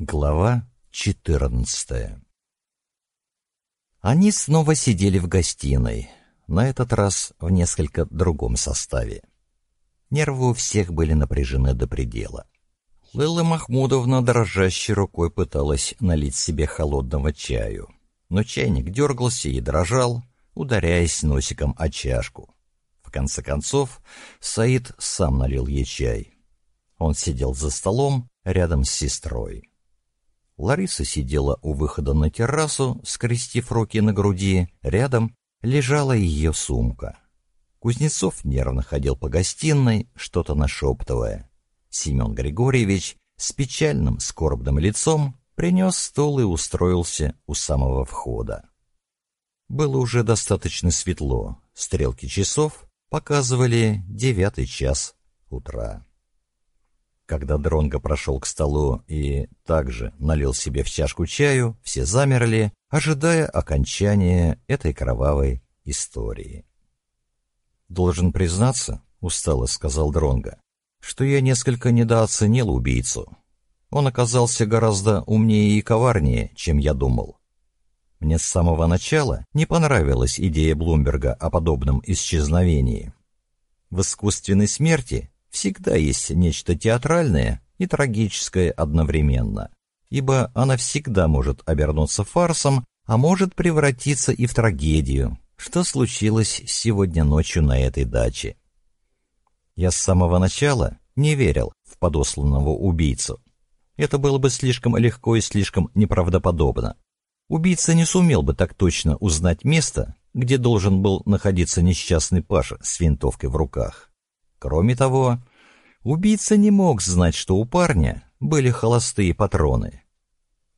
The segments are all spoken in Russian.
Глава 14 Они снова сидели в гостиной, на этот раз в несколько другом составе. Нервы у всех были напряжены до предела. Лыла Махмудовна дрожащей рукой пыталась налить себе холодного чаю, но чайник дергался и дрожал, ударяясь носиком о чашку. В конце концов, Саид сам налил ей чай. Он сидел за столом рядом с сестрой. Лариса сидела у выхода на террасу, скрестив руки на груди, рядом лежала ее сумка. Кузнецов нервно ходил по гостиной, что-то нашептывая. Семен Григорьевич с печальным, скорбным лицом принес стол и устроился у самого входа. Было уже достаточно светло, стрелки часов показывали девятый час утра. Когда Дронго прошел к столу и также налил себе в чашку чаю, все замерли, ожидая окончания этой кровавой истории. «Должен признаться», — устало сказал Дронго, — «что я несколько недооценил убийцу. Он оказался гораздо умнее и коварнее, чем я думал. Мне с самого начала не понравилась идея Блумберга о подобном исчезновении. В искусственной смерти всегда есть нечто театральное и трагическое одновременно, ибо она всегда может обернуться фарсом, а может превратиться и в трагедию, что случилось сегодня ночью на этой даче. Я с самого начала не верил в подосланного убийцу. Это было бы слишком легко и слишком неправдоподобно. Убийца не сумел бы так точно узнать место, где должен был находиться несчастный Паша с винтовкой в руках. Кроме того, убийца не мог знать, что у парня были холостые патроны.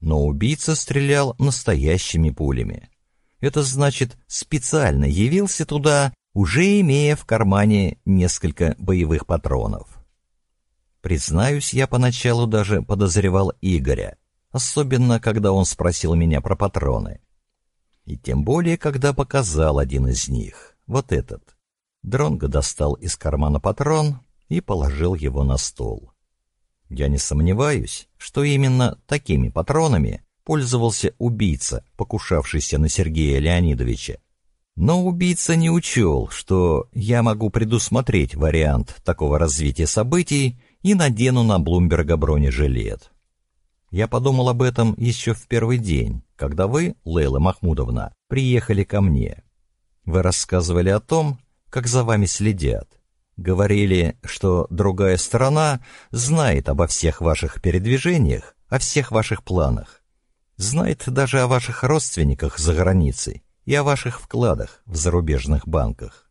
Но убийца стрелял настоящими пулями. Это значит, специально явился туда, уже имея в кармане несколько боевых патронов. Признаюсь, я поначалу даже подозревал Игоря, особенно когда он спросил меня про патроны. И тем более, когда показал один из них, вот этот — Дронго достал из кармана патрон и положил его на стол. Я не сомневаюсь, что именно такими патронами пользовался убийца, покушавшийся на Сергея Леонидовича. Но убийца не учел, что я могу предусмотреть вариант такого развития событий и надену на Блумберга бронежилет. Я подумал об этом еще в первый день, когда вы, Лейла Махмудовна, приехали ко мне. Вы рассказывали о том, как за вами следят. Говорили, что другая сторона знает обо всех ваших передвижениях, о всех ваших планах. Знает даже о ваших родственниках за границей и о ваших вкладах в зарубежных банках.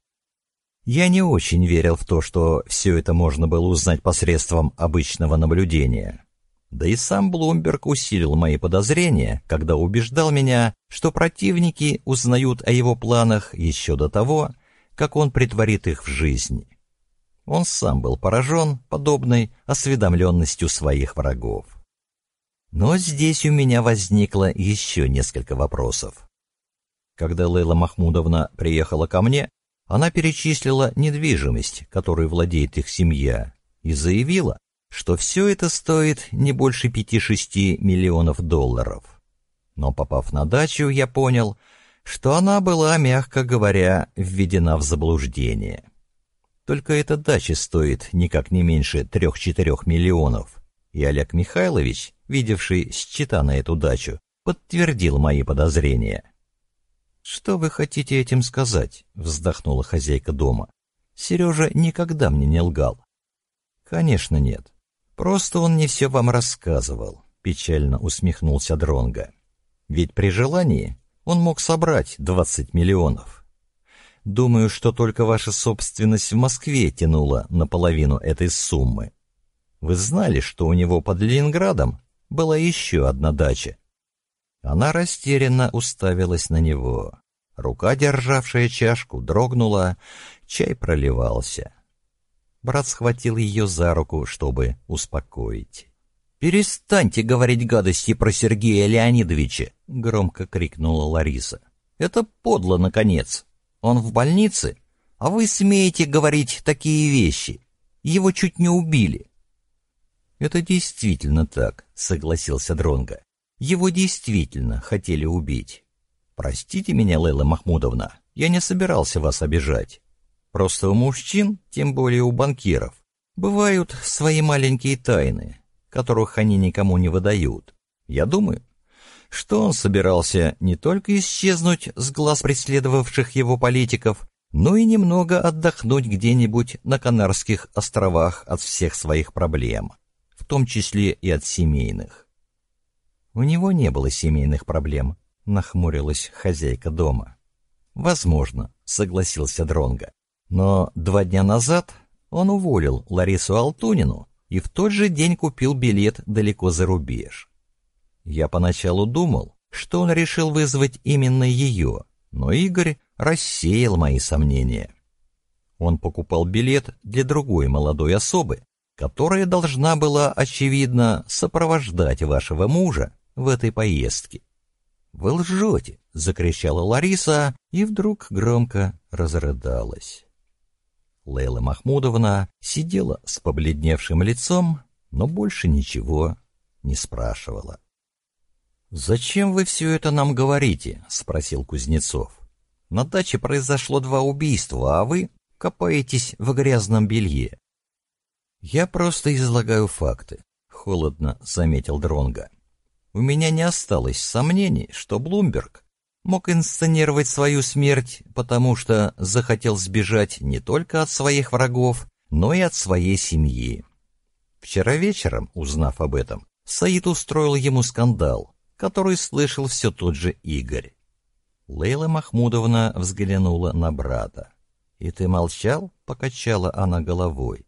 Я не очень верил в то, что все это можно было узнать посредством обычного наблюдения. Да и сам Блумберг усилил мои подозрения, когда убеждал меня, что противники узнают о его планах еще до того, как он притворит их в жизнь. Он сам был поражен подобной осведомленностью своих врагов. Но здесь у меня возникло еще несколько вопросов. Когда Лейла Махмудовна приехала ко мне, она перечислила недвижимость, которой владеет их семья, и заявила, что все это стоит не больше 5-6 миллионов долларов. Но попав на дачу, я понял, что она была, мягко говоря, введена в заблуждение. Только эта дача стоит никак не меньше трех-четырех миллионов, и Олег Михайлович, видевший счета на эту дачу, подтвердил мои подозрения. «Что вы хотите этим сказать?» — вздохнула хозяйка дома. «Сережа никогда мне не лгал». «Конечно нет. Просто он не все вам рассказывал», — печально усмехнулся Дронга. «Ведь при желании он мог собрать 20 миллионов. Думаю, что только ваша собственность в Москве тянула наполовину этой суммы. Вы знали, что у него под Ленинградом была еще одна дача? Она растерянно уставилась на него. Рука, державшая чашку, дрогнула, чай проливался. Брат схватил ее за руку, чтобы успокоить. «Перестаньте говорить гадости про Сергея Леонидовича!» — громко крикнула Лариса. «Это подло, наконец. Он в больнице, а вы смеете говорить такие вещи. Его чуть не убили». Это действительно так, согласился Дронга. Его действительно хотели убить. Простите меня, Лейла Махмудовна, я не собирался вас обижать. Просто у мужчин, тем более у банкиров, бывают свои маленькие тайны, которых они никому не выдают. Я думаю, что он собирался не только исчезнуть с глаз преследовавших его политиков, но и немного отдохнуть где-нибудь на Канарских островах от всех своих проблем, в том числе и от семейных. У него не было семейных проблем, нахмурилась хозяйка дома. Возможно, согласился Дронга. Но два дня назад он уволил Ларису Алтунину и в тот же день купил билет далеко за рубеж. Я поначалу думал, что он решил вызвать именно ее, но Игорь рассеял мои сомнения. Он покупал билет для другой молодой особы, которая должна была, очевидно, сопровождать вашего мужа в этой поездке. «Вы лжете!» — закричала Лариса и вдруг громко разрыдалась. Лейла Махмудовна сидела с побледневшим лицом, но больше ничего не спрашивала. «Зачем вы все это нам говорите?» — спросил Кузнецов. «На даче произошло два убийства, а вы копаетесь в грязном белье». «Я просто излагаю факты», — холодно заметил Дронга. «У меня не осталось сомнений, что Блумберг мог инсценировать свою смерть, потому что захотел сбежать не только от своих врагов, но и от своей семьи. Вчера вечером, узнав об этом, Саид устроил ему скандал, который слышал все тот же Игорь. Лейла Махмудовна взглянула на брата. «И ты молчал?» — покачала она головой.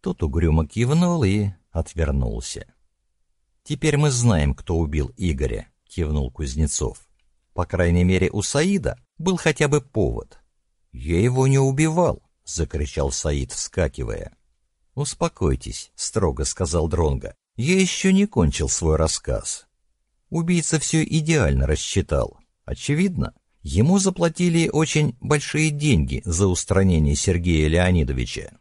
Тот угрюмо кивнул и отвернулся. «Теперь мы знаем, кто убил Игоря», — кивнул Кузнецов. По крайней мере, у Саида был хотя бы повод. «Я его не убивал!» — закричал Саид, вскакивая. «Успокойтесь», — строго сказал Дронга. «Я еще не кончил свой рассказ. Убийца все идеально рассчитал. Очевидно, ему заплатили очень большие деньги за устранение Сергея Леонидовича.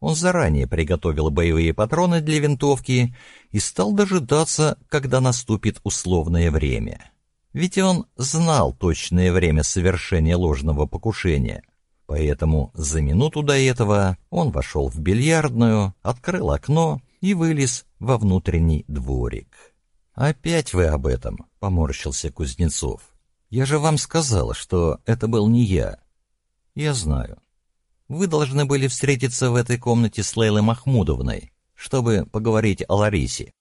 Он заранее приготовил боевые патроны для винтовки и стал дожидаться, когда наступит условное время. Ведь он знал точное время совершения ложного покушения. Поэтому за минуту до этого он вошел в бильярдную, открыл окно и вылез во внутренний дворик. «Опять вы об этом», — поморщился Кузнецов. «Я же вам сказал, что это был не я». «Я знаю. Вы должны были встретиться в этой комнате с Лейлой Махмудовной, чтобы поговорить о Ларисе.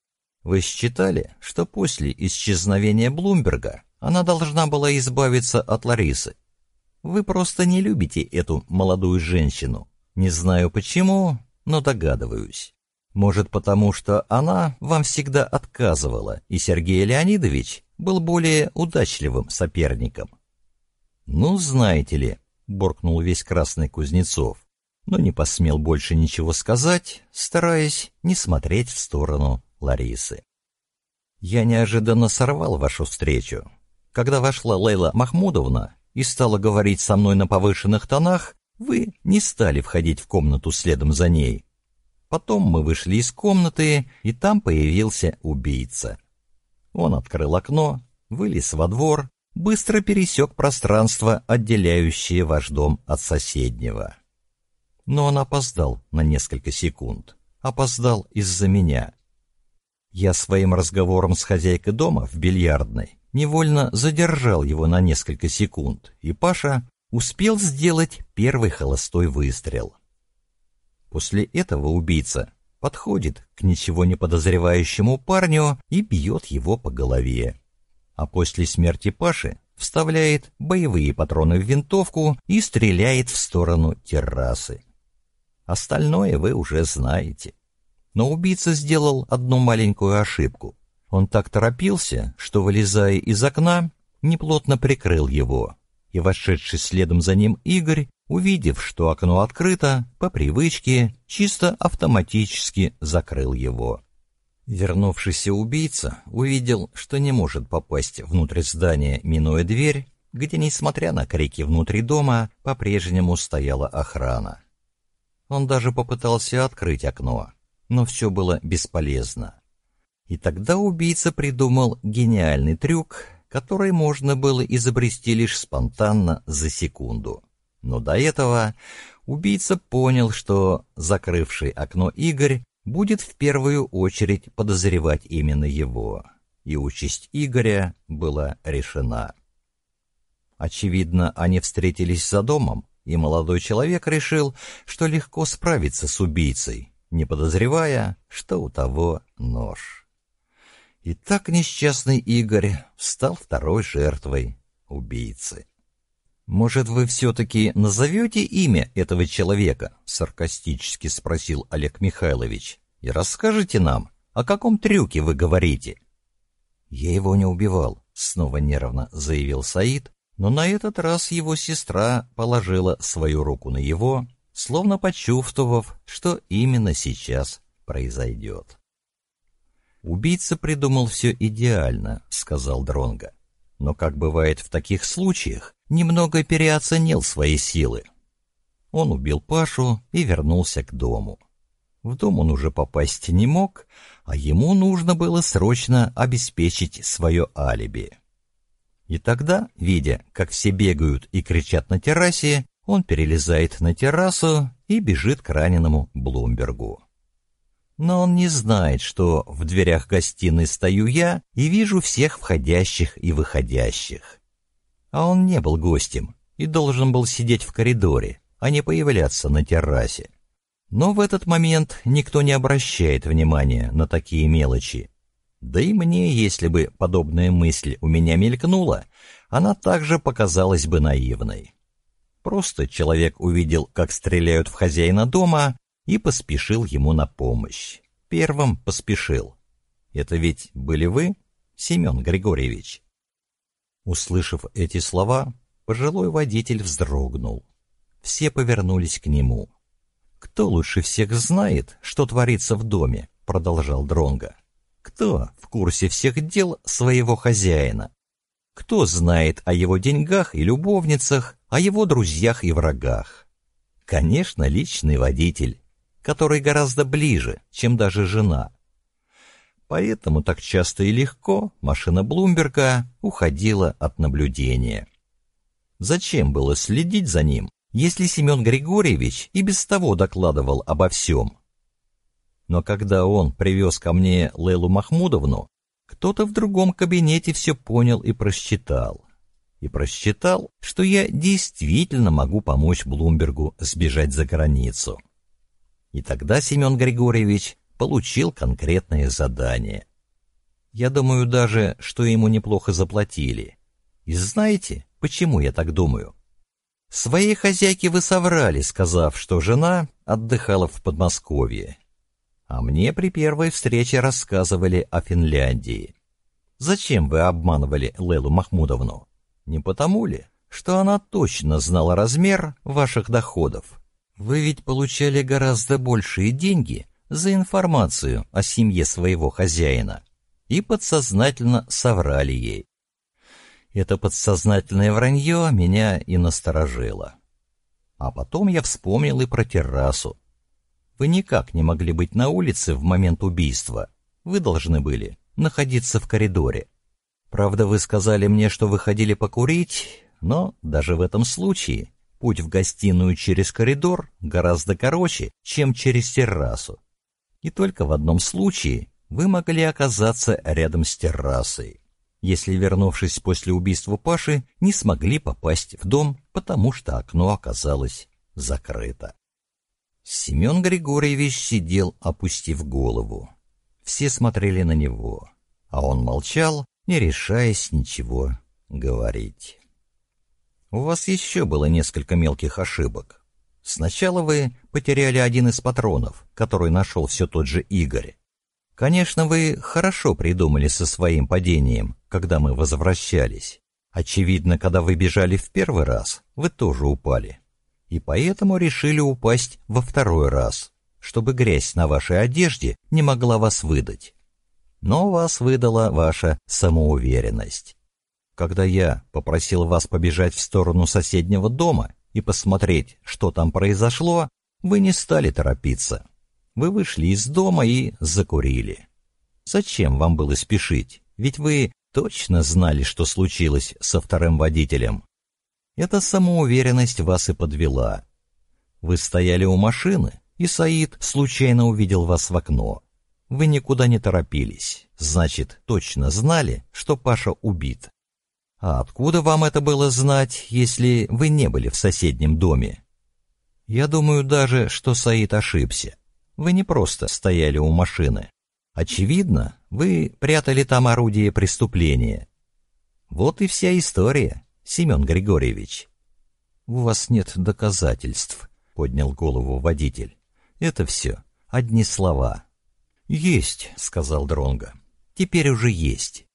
Вы считали, что после исчезновения Блумберга она должна была избавиться от Ларисы. Вы просто не любите эту молодую женщину. Не знаю почему, но догадываюсь. Может, потому что она вам всегда отказывала, и Сергей Леонидович был более удачливым соперником. «Ну, знаете ли», — буркнул весь красный Кузнецов, но не посмел больше ничего сказать, стараясь не смотреть в сторону Ларисы. Я неожиданно сорвал вашу встречу. Когда вошла Лейла Махмудовна и стала говорить со мной на повышенных тонах, вы не стали входить в комнату следом за ней. Потом мы вышли из комнаты, и там появился убийца. Он открыл окно, вылез во двор, быстро пересек пространство, отделяющее ваш дом от соседнего. Но он опоздал на несколько секунд. Опоздал из-за меня. Я своим разговором с хозяйкой дома в бильярдной невольно задержал его на несколько секунд, и Паша успел сделать первый холостой выстрел. После этого убийца подходит к ничего не подозревающему парню и бьет его по голове. А после смерти Паши вставляет боевые патроны в винтовку и стреляет в сторону террасы. Остальное вы уже знаете. Но убийца сделал одну маленькую ошибку. Он так торопился, что, вылезая из окна, неплотно прикрыл его. И вошедший следом за ним Игорь, увидев, что окно открыто, по привычке, чисто автоматически закрыл его. Вернувшийся убийца увидел, что не может попасть внутрь здания, минуя дверь, где, несмотря на крики внутри дома, по-прежнему стояла охрана. Он даже попытался открыть окно, но все было бесполезно. И тогда убийца придумал гениальный трюк, который можно было изобрести лишь спонтанно за секунду. Но до этого убийца понял, что закрывший окно Игорь будет в первую очередь подозревать именно его, и участь Игоря была решена. Очевидно, они встретились за домом, и молодой человек решил, что легко справится с убийцей, не подозревая, что у того нож. И так несчастный Игорь стал второй жертвой убийцы. «Может, вы все-таки назовете имя этого человека?» — саркастически спросил Олег Михайлович. «И расскажете нам, о каком трюке вы говорите?» «Я его не убивал», — снова нервно заявил Саид, но на этот раз его сестра положила свою руку на его, словно почувствовав, что именно сейчас произойдет. «Убийца придумал все идеально», — сказал Дронга. «Но, как бывает в таких случаях, немного переоценил свои силы. Он убил Пашу и вернулся к дому. В дом он уже попасть не мог, а ему нужно было срочно обеспечить свое алиби. И тогда, видя, как все бегают и кричат на террасе, он перелезает на террасу и бежит к раненому Блумбергу. Но он не знает, что в дверях гостиной стою я и вижу всех входящих и выходящих. А он не был гостем и должен был сидеть в коридоре, а не появляться на террасе. Но в этот момент никто не обращает внимания на такие мелочи. Да и мне, если бы подобная мысль у меня мелькнула, она также показалась бы наивной. Просто человек увидел, как стреляют в хозяина дома, и поспешил ему на помощь. Первым поспешил. Это ведь были вы, Семен Григорьевич? Услышав эти слова, пожилой водитель вздрогнул. Все повернулись к нему. «Кто лучше всех знает, что творится в доме?» — продолжал Дронга. «Кто в курсе всех дел своего хозяина? Кто знает о его деньгах и любовницах, о его друзьях и врагах? Конечно, личный водитель, который гораздо ближе, чем даже жена. Поэтому так часто и легко машина Блумберга уходила от наблюдения. Зачем было следить за ним, если Семен Григорьевич и без того докладывал обо всем? Но когда он привез ко мне Лейлу Махмудовну, кто-то в другом кабинете все понял и просчитал. И просчитал, что я действительно могу помочь Блумбергу сбежать за границу. И тогда Семен Григорьевич получил конкретное задание. Я думаю даже, что ему неплохо заплатили. И знаете, почему я так думаю? Своей хозяйке вы соврали, сказав, что жена отдыхала в Подмосковье. А мне при первой встрече рассказывали о Финляндии. Зачем вы обманывали Лелу Махмудовну? Не потому ли, что она точно знала размер ваших доходов? Вы ведь получали гораздо большие деньги за информацию о семье своего хозяина и подсознательно соврали ей. Это подсознательное вранье меня и насторожило. А потом я вспомнил и про террасу. Вы никак не могли быть на улице в момент убийства. Вы должны были находиться в коридоре. Правда, вы сказали мне, что выходили покурить, но даже в этом случае путь в гостиную через коридор гораздо короче, чем через террасу. И только в одном случае вы могли оказаться рядом с террасой, если, вернувшись после убийства Паши, не смогли попасть в дом, потому что окно оказалось закрыто. Семен Григорьевич сидел, опустив голову. Все смотрели на него, а он молчал, не решаясь ничего говорить. У вас еще было несколько мелких ошибок. Сначала вы потеряли один из патронов, который нашел все тот же Игорь. Конечно, вы хорошо придумали со своим падением, когда мы возвращались. Очевидно, когда вы бежали в первый раз, вы тоже упали. И поэтому решили упасть во второй раз, чтобы грязь на вашей одежде не могла вас выдать. Но вас выдала ваша самоуверенность. Когда я попросил вас побежать в сторону соседнего дома и посмотреть, что там произошло, вы не стали торопиться. вы вышли из дома и закурили. Зачем вам было спешить? Ведь вы точно знали, что случилось со вторым водителем. Эта самоуверенность вас и подвела. Вы стояли у машины, и Саид случайно увидел вас в окно. Вы никуда не торопились, значит, точно знали, что Паша убит. А откуда вам это было знать, если вы не были в соседнем доме? Я думаю даже, что Саид ошибся. Вы не просто стояли у машины. Очевидно, вы прятали там орудие преступления. Вот и вся история, Семен Григорьевич. У вас нет доказательств, поднял голову водитель. Это все одни слова. Есть, сказал Дронга. Теперь уже есть.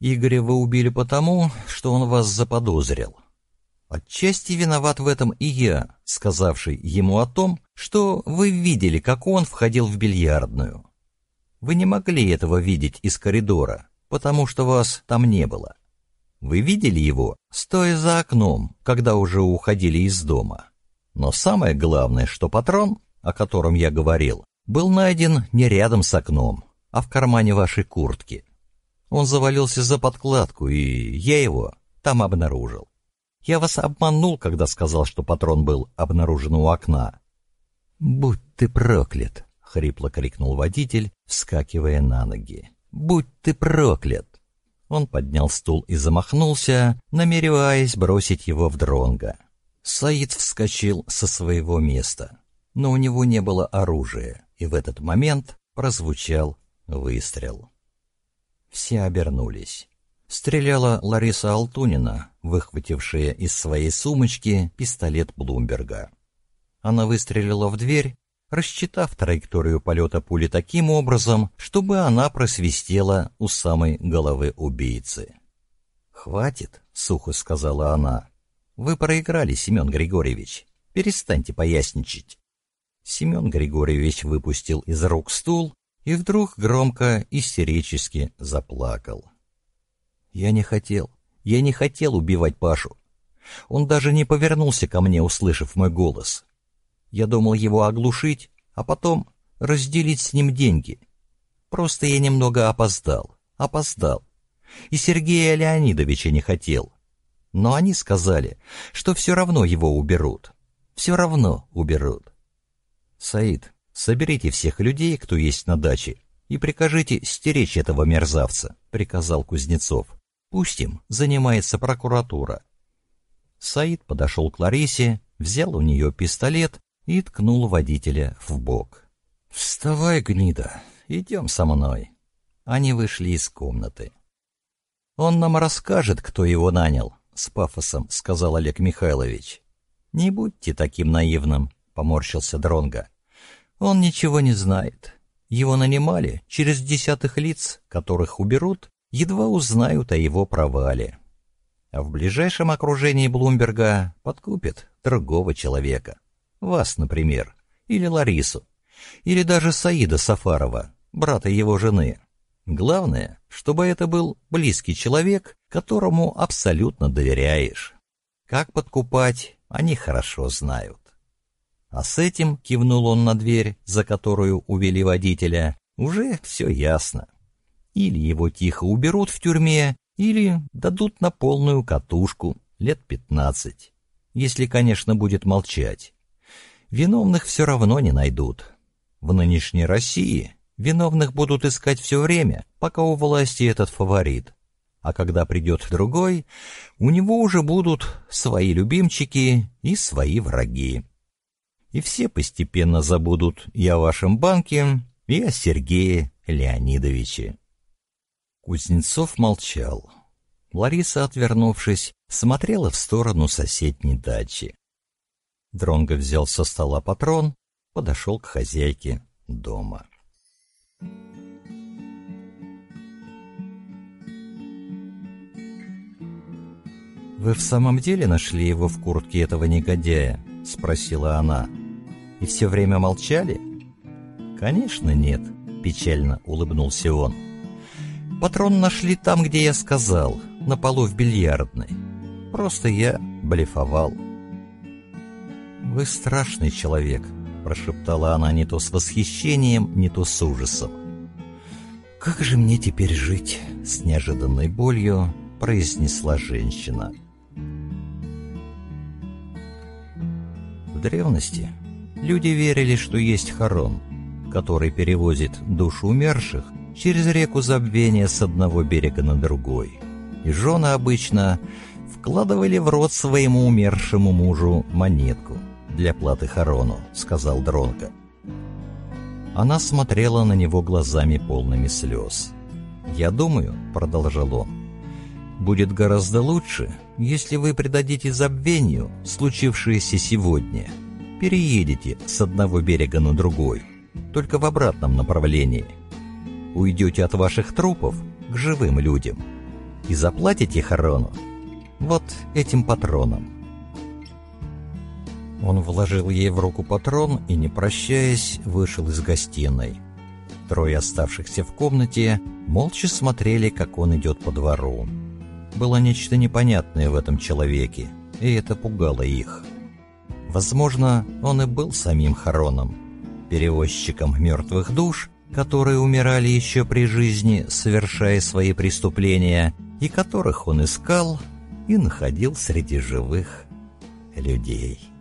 Игоря вы убили потому, что он вас заподозрил. Отчасти виноват в этом и я, сказавший ему о том, что вы видели, как он входил в бильярдную. Вы не могли этого видеть из коридора, потому что вас там не было. Вы видели его, стоя за окном, когда уже уходили из дома. Но самое главное, что патрон, о котором я говорил, был найден не рядом с окном, а в кармане вашей куртки. Он завалился за подкладку, и я его там обнаружил. Я вас обманул, когда сказал, что патрон был обнаружен у окна. «Будь ты проклят!» — хрипло крикнул водитель, вскакивая на ноги. «Будь ты проклят!» Он поднял стул и замахнулся, намереваясь бросить его в дронга. Саид вскочил со своего места, но у него не было оружия, и в этот момент прозвучал выстрел. Все обернулись. Стреляла Лариса Алтунина, выхватившая из своей сумочки пистолет Блумберга. Она выстрелила в дверь, рассчитав траекторию полета пули таким образом, чтобы она просвистела у самой головы убийцы. «Хватит», — сухо сказала она. «Вы проиграли, Семен Григорьевич. Перестаньте поясничать». Семен Григорьевич выпустил из рук стул и вдруг громко истерически заплакал. «Я не хотел, я не хотел убивать Пашу. Он даже не повернулся ко мне, услышав мой голос. Я думал его оглушить, а потом разделить с ним деньги. Просто я немного опоздал, опоздал. И Сергея Леонидовича не хотел. Но они сказали, что все равно его уберут. Все равно уберут. Саид, соберите всех людей, кто есть на даче, и прикажите стеречь этого мерзавца, приказал Кузнецов. Пусть им занимается прокуратура. Саид подошел к Ларисе, взял у нее пистолет и ткнул водителя в бок. «Вставай, гнида, идем со мной». Они вышли из комнаты. «Он нам расскажет, кто его нанял», — с пафосом сказал Олег Михайлович. «Не будьте таким наивным», — поморщился Дронга. «Он ничего не знает. Его нанимали через десятых лиц, которых уберут, едва узнают о его провале. А в ближайшем окружении Блумберга подкупят другого человека». Вас, например, или Ларису, или даже Саида Сафарова, брата его жены. Главное, чтобы это был близкий человек, которому абсолютно доверяешь. Как подкупать, они хорошо знают. А с этим, кивнул он на дверь, за которую увели водителя, уже все ясно. Или его тихо уберут в тюрьме, или дадут на полную катушку лет пятнадцать. Если, конечно, будет молчать. Виновных все равно не найдут. В нынешней России виновных будут искать все время, пока у власти этот фаворит. А когда придет другой, у него уже будут свои любимчики и свои враги. И все постепенно забудут и о вашем банке, и о Сергее Леонидовиче. Кузнецов молчал. Лариса, отвернувшись, смотрела в сторону соседней дачи. Дронго взял со стола патрон, подошел к хозяйке дома. «Вы в самом деле нашли его в куртке этого негодяя?» — спросила она. «И все время молчали?» «Конечно нет», — печально улыбнулся он. «Патрон нашли там, где я сказал, на полу в бильярдной. Просто я блефовал». «Вы страшный человек», — прошептала она не то с восхищением, не то с ужасом. «Как же мне теперь жить?» — с неожиданной болью произнесла женщина. В древности люди верили, что есть Харон, который перевозит душу умерших через реку забвения с одного берега на другой. И жены обычно вкладывали в рот своему умершему мужу монетку для платы Харону, сказал Дронко. Она смотрела на него глазами полными слез. «Я думаю», — продолжал он, — «будет гораздо лучше, если вы придадите забвению случившееся сегодня, переедете с одного берега на другой, только в обратном направлении. Уйдете от ваших трупов к живым людям и заплатите Харону вот этим патроном. Он вложил ей в руку патрон и, не прощаясь, вышел из гостиной. Трое оставшихся в комнате молча смотрели, как он идет по двору. Было нечто непонятное в этом человеке, и это пугало их. Возможно, он и был самим Хароном, перевозчиком мертвых душ, которые умирали еще при жизни, совершая свои преступления, и которых он искал и находил среди живых людей.